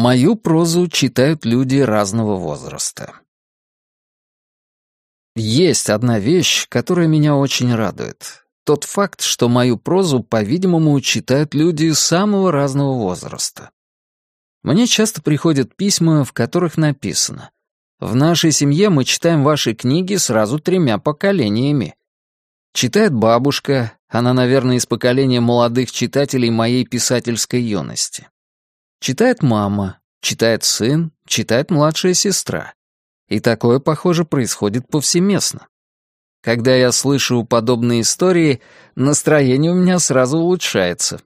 Мою прозу читают люди разного возраста. Есть одна вещь, которая меня очень радует. Тот факт, что мою прозу, по-видимому, читают люди самого разного возраста. Мне часто приходят письма, в которых написано «В нашей семье мы читаем ваши книги сразу тремя поколениями». Читает бабушка, она, наверное, из поколения молодых читателей моей писательской юности. Читает мама, читает сын, читает младшая сестра. И такое, похоже, происходит повсеместно. Когда я слышу подобные истории, настроение у меня сразу улучшается.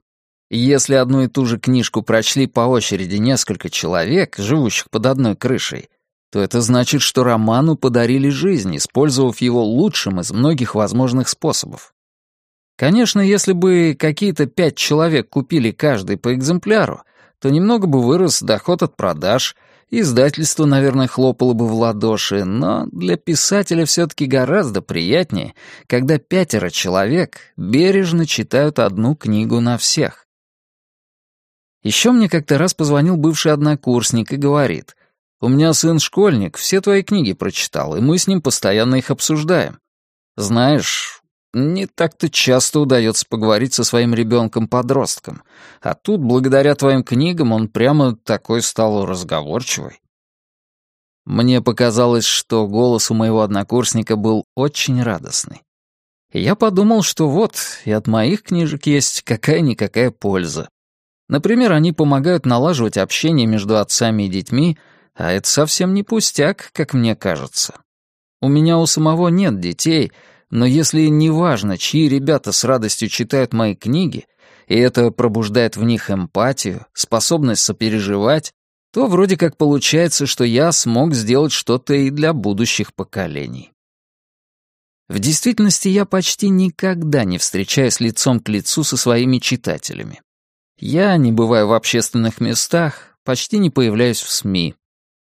Если одну и ту же книжку прочли по очереди несколько человек, живущих под одной крышей, то это значит, что роману подарили жизнь, использовав его лучшим из многих возможных способов. Конечно, если бы какие-то пять человек купили каждый по экземпляру, то немного бы вырос доход от продаж, издательство, наверное, хлопало бы в ладоши, но для писателя все-таки гораздо приятнее, когда пятеро человек бережно читают одну книгу на всех. Еще мне как-то раз позвонил бывший однокурсник и говорит, «У меня сын школьник, все твои книги прочитал, и мы с ним постоянно их обсуждаем. Знаешь, не так-то часто удается поговорить со своим ребенком-подростком, а тут, благодаря твоим книгам, он прямо такой стал разговорчивый. Мне показалось, что голос у моего однокурсника был очень радостный. Я подумал, что вот, и от моих книжек есть какая-никакая польза. Например, они помогают налаживать общение между отцами и детьми, а это совсем не пустяк, как мне кажется. У меня у самого нет детей — но если не важно, чьи ребята с радостью читают мои книги, и это пробуждает в них эмпатию, способность сопереживать, то вроде как получается, что я смог сделать что-то и для будущих поколений. В действительности я почти никогда не встречаюсь лицом к лицу со своими читателями. Я не бываю в общественных местах, почти не появляюсь в СМИ.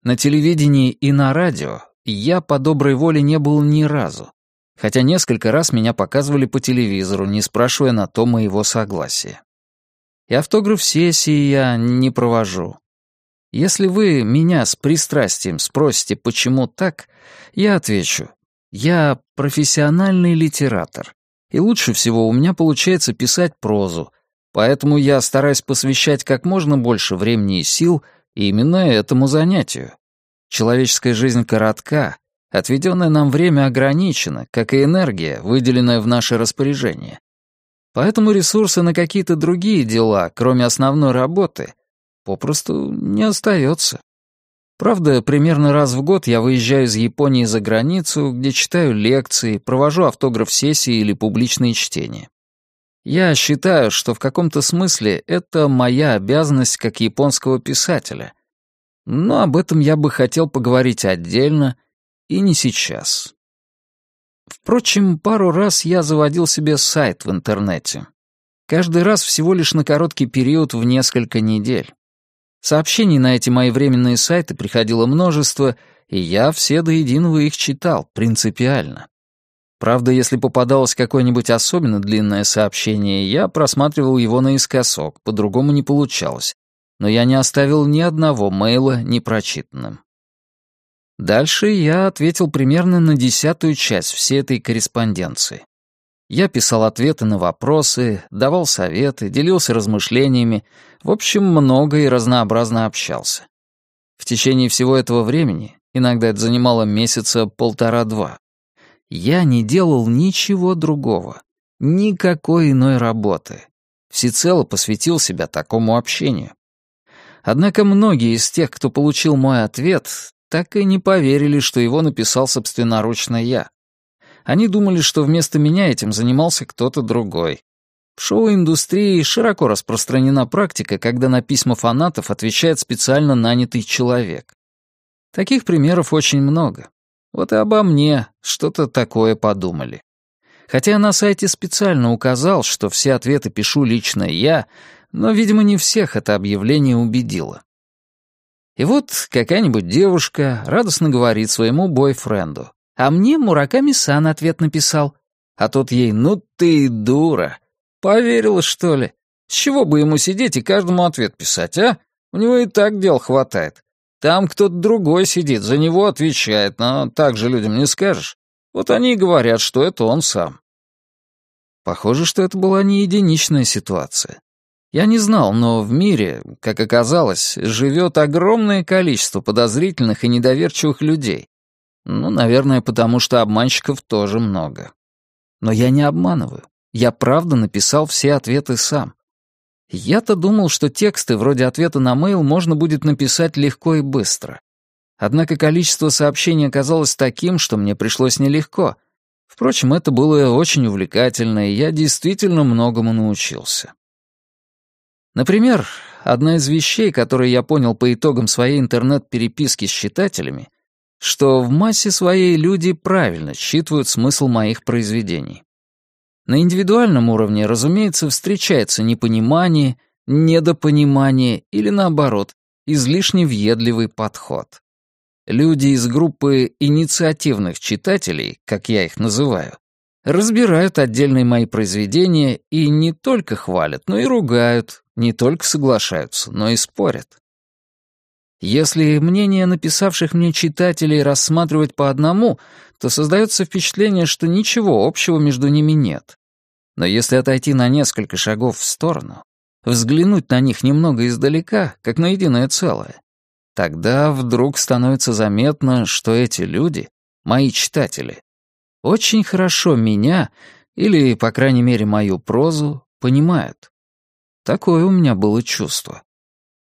На телевидении и на радио я по доброй воле не был ни разу, хотя несколько раз меня показывали по телевизору, не спрашивая на то моего согласия. И автограф-сессии я не провожу. Если вы меня с пристрастием спросите, почему так, я отвечу. Я профессиональный литератор, и лучше всего у меня получается писать прозу, поэтому я стараюсь посвящать как можно больше времени и сил именно этому занятию. Человеческая жизнь коротка, Отведенное нам время ограничено, как и энергия, выделенная в наше распоряжение. Поэтому ресурсы на какие-то другие дела, кроме основной работы, попросту не остается. Правда, примерно раз в год я выезжаю из Японии за границу, где читаю лекции, провожу автограф-сессии или публичные чтения. Я считаю, что в каком-то смысле это моя обязанность как японского писателя. Но об этом я бы хотел поговорить отдельно и не сейчас. Впрочем, пару раз я заводил себе сайт в интернете. Каждый раз всего лишь на короткий период в несколько недель. Сообщений на эти мои временные сайты приходило множество, и я все до единого их читал, принципиально. Правда, если попадалось какое-нибудь особенно длинное сообщение, я просматривал его наискосок, по-другому не получалось. Но я не оставил ни одного мейла непрочитанным. Дальше я ответил примерно на десятую часть всей этой корреспонденции. Я писал ответы на вопросы, давал советы, делился размышлениями, в общем, много и разнообразно общался. В течение всего этого времени, иногда это занимало месяца полтора-два, я не делал ничего другого, никакой иной работы. Всецело посвятил себя такому общению. Однако многие из тех, кто получил мой ответ, так и не поверили, что его написал собственноручно я. Они думали, что вместо меня этим занимался кто-то другой. В шоу-индустрии широко распространена практика, когда на письма фанатов отвечает специально нанятый человек. Таких примеров очень много. Вот и обо мне что-то такое подумали. Хотя я на сайте специально указал, что все ответы пишу лично я, но, видимо, не всех это объявление убедило. И вот какая-нибудь девушка радостно говорит своему бойфренду. А мне Мураками-сан ответ написал. А тот ей «Ну ты дура! Поверила, что ли? С чего бы ему сидеть и каждому ответ писать, а? У него и так дел хватает. Там кто-то другой сидит, за него отвечает, но так же людям не скажешь. Вот они и говорят, что это он сам. Похоже, что это была не единичная ситуация. Я не знал, но в мире, как оказалось, живет огромное количество подозрительных и недоверчивых людей. Ну, наверное, потому что обманщиков тоже много. Но я не обманываю. Я правда написал все ответы сам. Я-то думал, что тексты вроде ответа на мейл можно будет написать легко и быстро. Однако количество сообщений оказалось таким, что мне пришлось нелегко. Впрочем, это было очень увлекательно, и я действительно многому научился. Например, одна из вещей, которые я понял по итогам своей интернет-переписки с читателями, что в массе своей люди правильно считывают смысл моих произведений. На индивидуальном уровне, разумеется, встречается непонимание, недопонимание или, наоборот, излишне въедливый подход. Люди из группы инициативных читателей, как я их называю, разбирают отдельные мои произведения и не только хвалят, но и ругают, не только соглашаются, но и спорят. Если мнение написавших мне читателей рассматривать по одному, то создается впечатление, что ничего общего между ними нет. Но если отойти на несколько шагов в сторону, взглянуть на них немного издалека, как на единое целое, тогда вдруг становится заметно, что эти люди, мои читатели, очень хорошо меня, или, по крайней мере, мою прозу, понимают. Такое у меня было чувство.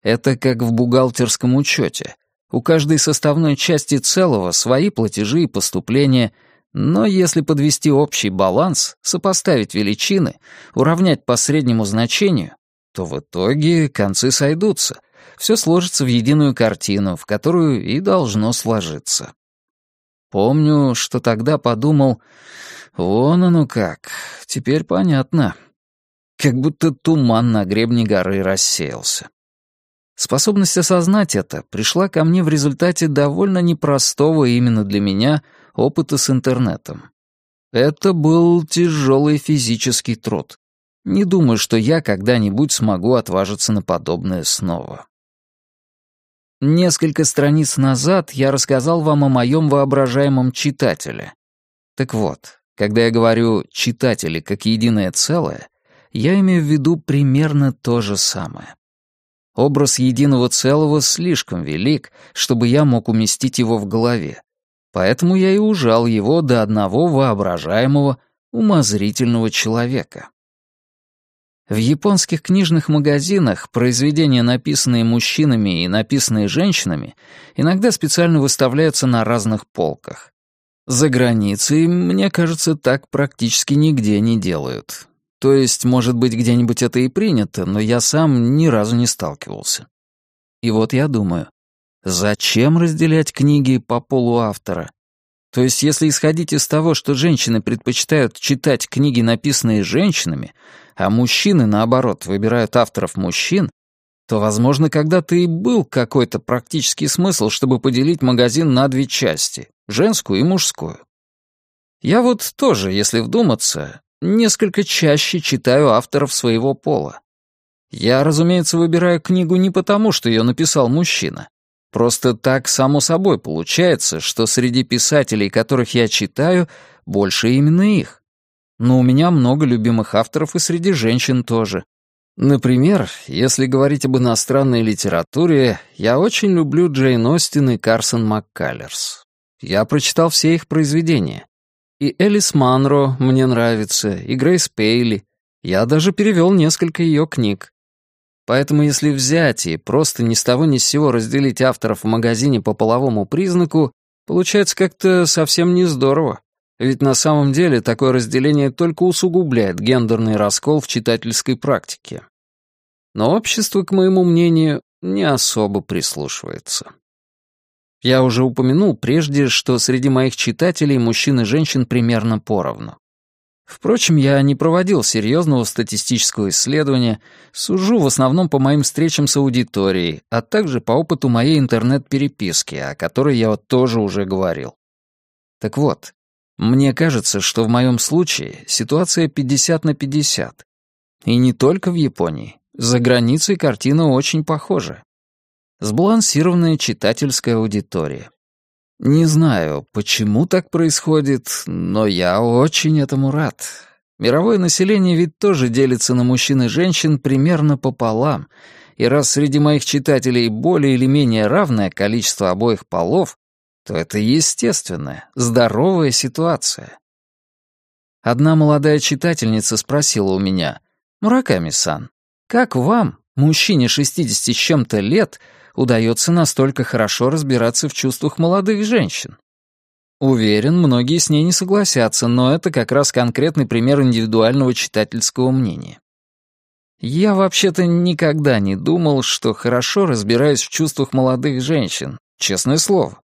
Это как в бухгалтерском учете. У каждой составной части целого свои платежи и поступления, но если подвести общий баланс, сопоставить величины, уравнять по среднему значению, то в итоге концы сойдутся. Все сложится в единую картину, в которую и должно сложиться. Помню, что тогда подумал, вон оно как, теперь понятно. Как будто туман на гребне горы рассеялся. Способность осознать это пришла ко мне в результате довольно непростого именно для меня опыта с интернетом. Это был тяжелый физический труд. Не думаю, что я когда-нибудь смогу отважиться на подобное снова. Несколько страниц назад я рассказал вам о моем воображаемом читателе. Так вот, когда я говорю «читатели» как единое целое, я имею в виду примерно то же самое. Образ единого целого слишком велик, чтобы я мог уместить его в голове. Поэтому я и ужал его до одного воображаемого, умозрительного человека. В японских книжных магазинах произведения, написанные мужчинами и написанные женщинами, иногда специально выставляются на разных полках. За границей, мне кажется, так практически нигде не делают. То есть, может быть, где-нибудь это и принято, но я сам ни разу не сталкивался. И вот я думаю, зачем разделять книги по полу автора? То есть, если исходить из того, что женщины предпочитают читать книги, написанные женщинами, а мужчины, наоборот, выбирают авторов мужчин, то, возможно, когда-то и был какой-то практический смысл, чтобы поделить магазин на две части — женскую и мужскую. Я вот тоже, если вдуматься, несколько чаще читаю авторов своего пола. Я, разумеется, выбираю книгу не потому, что ее написал мужчина. Просто так само собой получается, что среди писателей, которых я читаю, больше именно их. Но у меня много любимых авторов и среди женщин тоже. Например, если говорить об иностранной литературе, я очень люблю Джейн Остин и Карсон МакКаллерс. Я прочитал все их произведения. И Элис Манро мне нравится, и Грейс Пейли. Я даже перевел несколько ее книг. Поэтому если взять и просто ни с того ни с сего разделить авторов в магазине по половому признаку, получается как-то совсем не здорово. Ведь на самом деле такое разделение только усугубляет гендерный раскол в читательской практике. Но общество, к моему мнению, не особо прислушивается. Я уже упомянул прежде, что среди моих читателей мужчин и женщин примерно поровну. Впрочем, я не проводил серьезного статистического исследования, сужу в основном по моим встречам с аудиторией, а также по опыту моей интернет-переписки, о которой я вот тоже уже говорил. Так вот, мне кажется, что в моем случае ситуация 50 на 50. И не только в Японии. За границей картина очень похожа. Сбалансированная читательская аудитория. Не знаю, почему так происходит, но я очень этому рад. Мировое население ведь тоже делится на мужчин и женщин примерно пополам, и раз среди моих читателей более или менее равное количество обоих полов, то это естественная, здоровая ситуация. Одна молодая читательница спросила у меня, «Мураками-сан, как вам, мужчине 60 с чем-то лет, удается настолько хорошо разбираться в чувствах молодых женщин?» Уверен, многие с ней не согласятся, но это как раз конкретный пример индивидуального читательского мнения. Я вообще-то никогда не думал, что хорошо разбираюсь в чувствах молодых женщин, честное слово.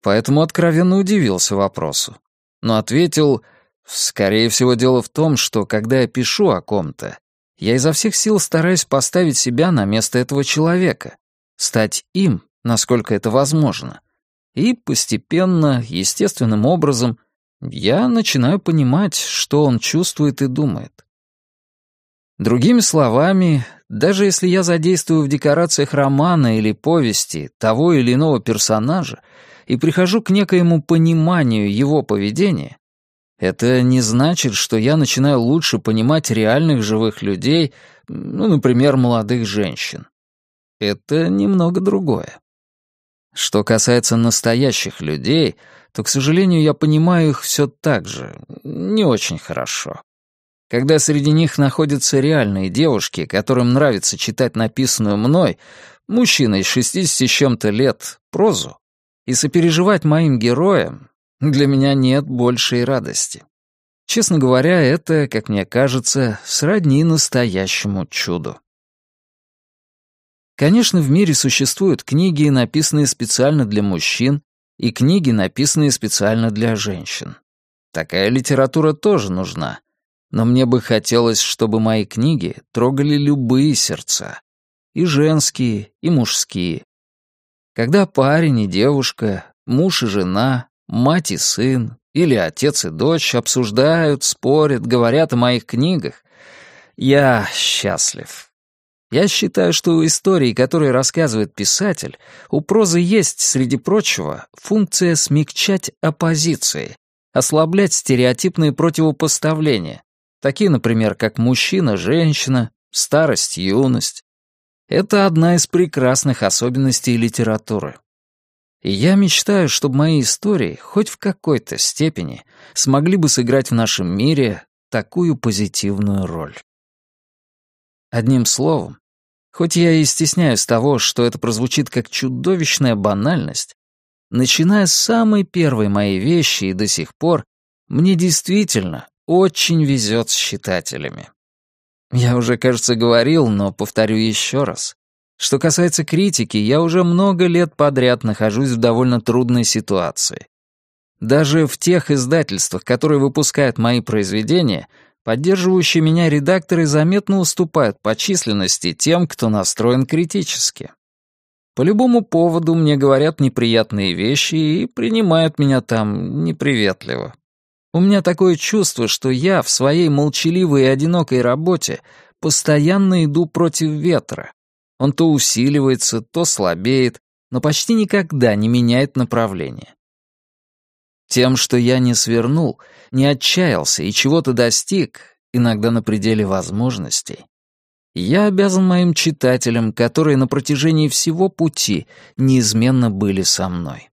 Поэтому откровенно удивился вопросу. Но ответил, скорее всего, дело в том, что когда я пишу о ком-то, я изо всех сил стараюсь поставить себя на место этого человека, стать им, насколько это возможно. И постепенно, естественным образом, я начинаю понимать, что он чувствует и думает. Другими словами, даже если я задействую в декорациях романа или повести того или иного персонажа и прихожу к некоему пониманию его поведения, это не значит, что я начинаю лучше понимать реальных живых людей, ну, например, молодых женщин. Это немного другое. Что касается настоящих людей, то, к сожалению, я понимаю их все так же, не очень хорошо. Когда среди них находятся реальные девушки, которым нравится читать написанную мной, мужчиной 60 с чем-то лет, прозу, и сопереживать моим героям, для меня нет большей радости. Честно говоря, это, как мне кажется, сродни настоящему чуду. Конечно, в мире существуют книги, написанные специально для мужчин, и книги, написанные специально для женщин. Такая литература тоже нужна. Но мне бы хотелось, чтобы мои книги трогали любые сердца. И женские, и мужские. Когда парень и девушка, муж и жена, мать и сын, или отец и дочь обсуждают, спорят, говорят о моих книгах, я счастлив. Я считаю, что у истории, которые рассказывает писатель, у прозы есть, среди прочего, функция смягчать оппозиции, ослаблять стереотипные противопоставления, такие, например, как мужчина-женщина, старость-юность. Это одна из прекрасных особенностей литературы. И я мечтаю, чтобы мои истории, хоть в какой-то степени, смогли бы сыграть в нашем мире такую позитивную роль. Одним словом, хоть я и стесняюсь того, что это прозвучит как чудовищная банальность, начиная с самой первой моей вещи и до сих пор, мне действительно очень везет с читателями. Я уже, кажется, говорил, но повторю еще раз. Что касается критики, я уже много лет подряд нахожусь в довольно трудной ситуации. Даже в тех издательствах, которые выпускают мои произведения, Поддерживающие меня редакторы заметно уступают по численности тем, кто настроен критически. По любому поводу мне говорят неприятные вещи и принимают меня там неприветливо. У меня такое чувство, что я в своей молчаливой и одинокой работе постоянно иду против ветра. Он то усиливается, то слабеет, но почти никогда не меняет направление. Тем, что я не свернул, не отчаялся и чего-то достиг, иногда на пределе возможностей, я обязан моим читателям, которые на протяжении всего пути неизменно были со мной.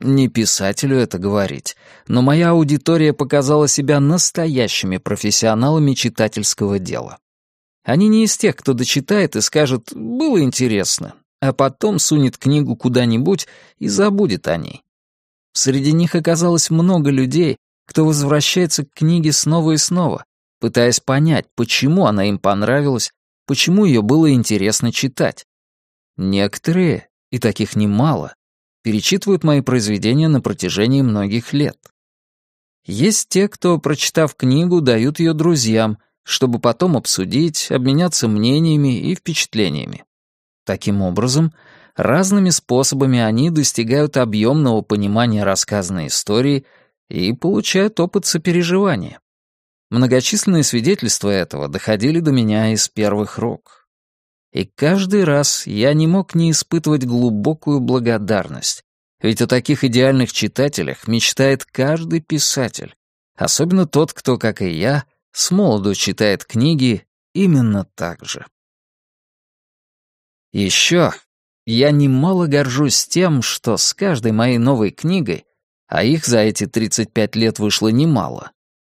Не писателю это говорить, но моя аудитория показала себя настоящими профессионалами читательского дела. Они не из тех, кто дочитает и скажет «было интересно», а потом сунет книгу куда-нибудь и забудет о ней. Среди них оказалось много людей, кто возвращается к книге снова и снова, пытаясь понять, почему она им понравилась, почему ее было интересно читать. Некоторые, и таких немало, перечитывают мои произведения на протяжении многих лет. Есть те, кто, прочитав книгу, дают ее друзьям, чтобы потом обсудить, обменяться мнениями и впечатлениями. Таким образом, Разными способами они достигают объемного понимания рассказанной истории и получают опыт сопереживания. Многочисленные свидетельства этого доходили до меня из первых рук. И каждый раз я не мог не испытывать глубокую благодарность, ведь о таких идеальных читателях мечтает каждый писатель, особенно тот, кто, как и я, с молоду читает книги именно так же. Еще я немало горжусь тем, что с каждой моей новой книгой, а их за эти 35 лет вышло немало,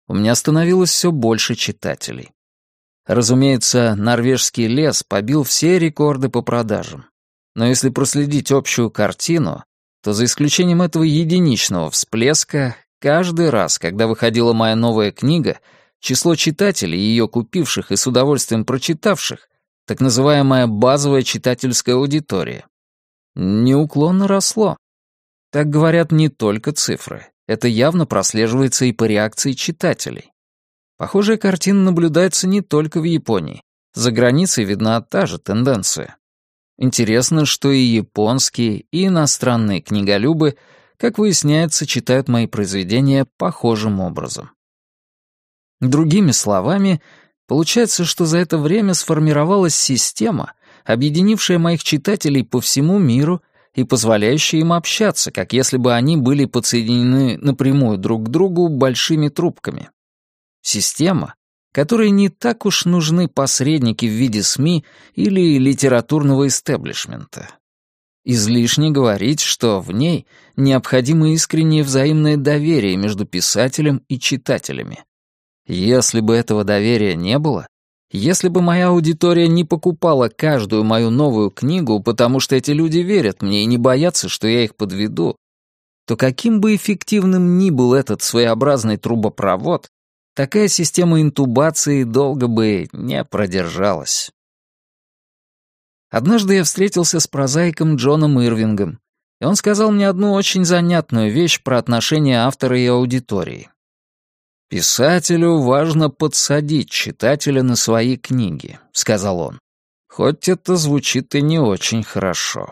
у меня становилось все больше читателей. Разумеется, норвежский лес побил все рекорды по продажам. Но если проследить общую картину, то за исключением этого единичного всплеска, каждый раз, когда выходила моя новая книга, число читателей, ее купивших и с удовольствием прочитавших, так называемая базовая читательская аудитория, неуклонно росло. Так говорят не только цифры. Это явно прослеживается и по реакции читателей. Похожая картина наблюдается не только в Японии. За границей видна та же тенденция. Интересно, что и японские, и иностранные книголюбы, как выясняется, читают мои произведения похожим образом. Другими словами, получается, что за это время сформировалась система, объединившая моих читателей по всему миру и позволяющая им общаться, как если бы они были подсоединены напрямую друг к другу большими трубками. Система, которой не так уж нужны посредники в виде СМИ или литературного истеблишмента. Излишне говорить, что в ней необходимо искреннее взаимное доверие между писателем и читателями. Если бы этого доверия не было, если бы моя аудитория не покупала каждую мою новую книгу, потому что эти люди верят мне и не боятся, что я их подведу, то каким бы эффективным ни был этот своеобразный трубопровод, такая система интубации долго бы не продержалась. Однажды я встретился с прозаиком Джоном Ирвингом, и он сказал мне одну очень занятную вещь про отношения автора и аудитории. «Писателю важно подсадить читателя на свои книги», — сказал он. «Хоть это звучит и не очень хорошо»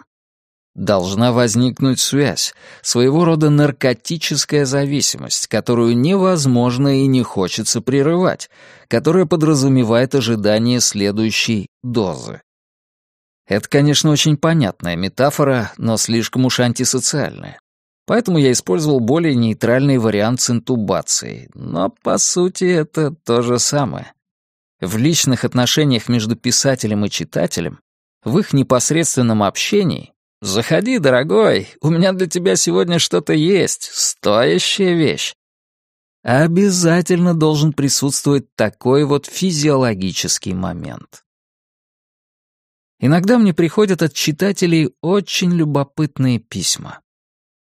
должна возникнуть связь, своего рода наркотическая зависимость, которую невозможно и не хочется прерывать, которая подразумевает ожидание следующей дозы. Это, конечно, очень понятная метафора, но слишком уж антисоциальная. Поэтому я использовал более нейтральный вариант с интубацией, но, по сути, это то же самое. В личных отношениях между писателем и читателем, в их непосредственном общении «Заходи, дорогой, у меня для тебя сегодня что-то есть, стоящая вещь». Обязательно должен присутствовать такой вот физиологический момент. Иногда мне приходят от читателей очень любопытные письма.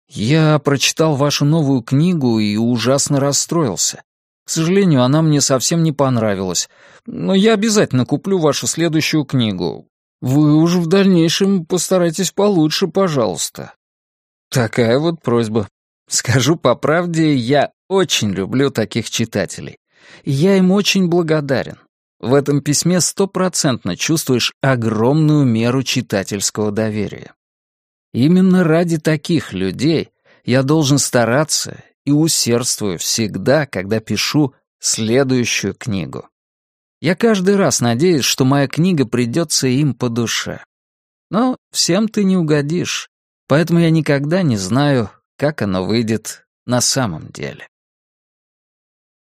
Я прочитал вашу новую книгу и ужасно расстроился. К сожалению, она мне совсем не понравилась, но я обязательно куплю вашу следующую книгу. Вы уж в дальнейшем постарайтесь получше, пожалуйста. Такая вот просьба. Скажу по правде, я очень люблю таких читателей. Я им очень благодарен. В этом письме стопроцентно чувствуешь огромную меру читательского доверия. Именно ради таких людей я должен стараться и усердствую всегда, когда пишу следующую книгу. Я каждый раз надеюсь, что моя книга придется им по душе. Но всем ты не угодишь, поэтому я никогда не знаю, как оно выйдет на самом деле.